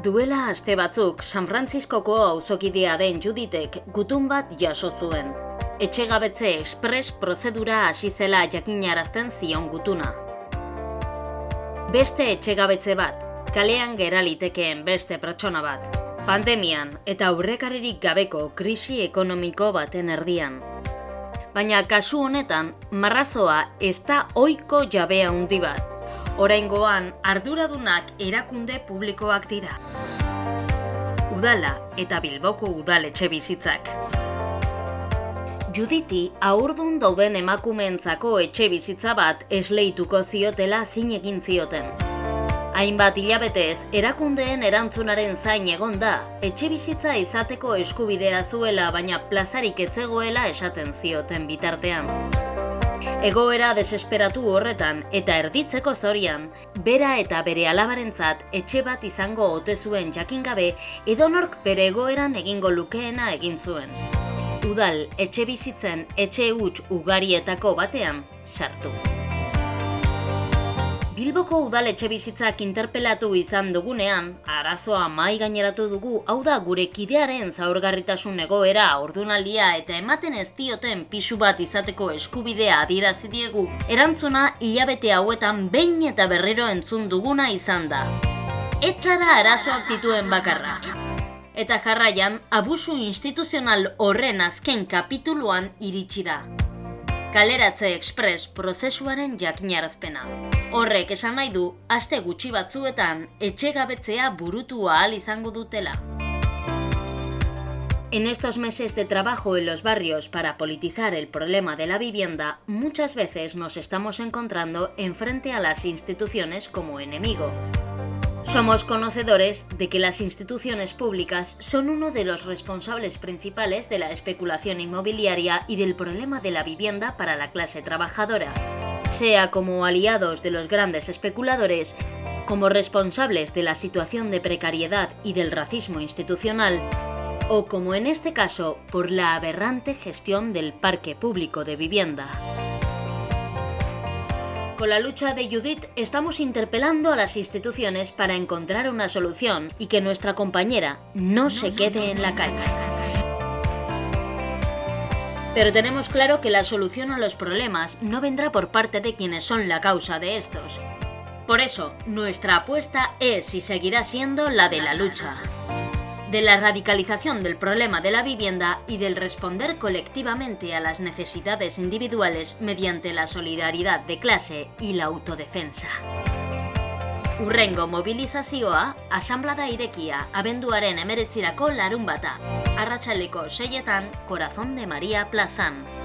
Duela aste batzuk, San Frantziskoko auzokidea den Juditek gutun bat jaso zuen. Etxegabetze express prozedura hasi zela jakinarazten zion gutuna. Beste etxegabetze bat, kalean geralitekeen beste pertsona bat. Pandemian eta aurrekaririk gabeko krisi ekonomiko baten erdian. Baina kasu honetan, marrazoa ez da oiko jabea handi bat. Oraingoan arduradunak erakunde publikoak dira. Udala eta Bilboko udaletxe bizitzak. Juditi aurdun dauden emakumeentzako etxe bizitza bat esleituko ziotela zin egin zioten. Hainbat hilabetez, erakundeen erantzunaren zain egon da, etxe bizitza izateko eskubidea zuela baina plazarik etzegoela esaten zioten bitartean. Egoera desesperatu horretan eta erditzeko zorian, bera eta bere alabarentzat etxe bat izango ote zuen jakin gabe edonork bere egoeran egingo lukeena egin zuen. Udal etxe bizitzen etxe huts ugarietako batean sartu. Bilboko udaletxe bizitzak interpelatu izan dugunean, arazoa mai gaineratu dugu, hau da gure kidearen zaurgarritasun egoera, ordunaldia eta ematen ez dioten pisu bat izateko eskubidea adierazi diegu, erantzuna hilabete hauetan behin eta berriro entzun duguna izan da. Etzara arazoak dituen bakarra. Eta jarraian, abusu instituzional horren azken kapituluan iritsi da. Kaleratze Express prozesuaren jakinarazpena. Horrek esan nahi du, aste gutxi batzuetan etxegabetzea burutu ahal izango dutela. En estos meses de trabajo en los barrios para politizar el problema de la vivienda, muchas veces nos estamos encontrando enfrente a las instituciones como enemigo. Somos conocedores de que las instituciones públicas son uno de los responsables principales de la especulación inmobiliaria y del problema de la vivienda para la clase trabajadora, sea como aliados de los grandes especuladores, como responsables de la situación de precariedad y del racismo institucional, o como en este caso por la aberrante gestión del parque público de vivienda. Con la lucha de Judith estamos interpelando a las instituciones para encontrar una solución y que nuestra compañera no se quede en la calle. Pero tenemos claro que la solución a los problemas no vendrá por parte de quienes son la causa de estos. Por eso, nuestra apuesta es y seguirá siendo la de la lucha de la radicalización del problema de la vivienda y del responder colectivamente a las necesidades individuales mediante la solidaridad de clase y la autodefensa. Urrengo mobilizazioa, asamblada irekia, abenduaren emeretzirako larun bata. Arratxaleko seietan, Corazón de María Plazan.